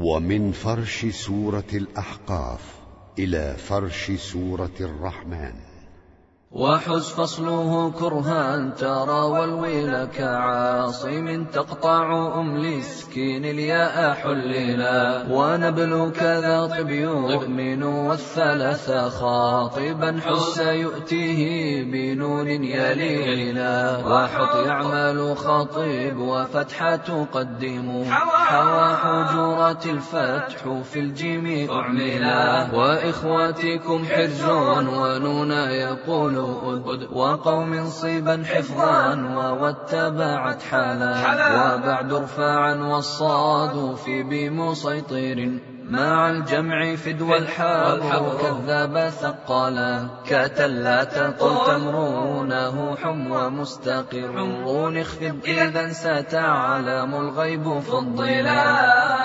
ومن فرش سورة الأحقاف إلى فرش سورة الرحمن. وحز فصله كرها ترى والولا كعاصم تقطع أملي اسكن الياء حللا ونبلو كذا طب يؤمنوا والثلاث خاطبا حز سنؤتيه بنون يلي ولا وحط يعملوا خاطب وفتحا تقدموا حوى حجرات الفتح في الجيم أعملا. وإخوتكم حرز ونون يقول وقوم صيبا حفظا واتبعت حالا. وبعد ارفاعا والصاد في بمسيطر مع الجمع فدوى الحال كذاب ثقالا. كتلا تقل تمرونه حمى مستقر اخفض إذا ستعلم الغيب فضلا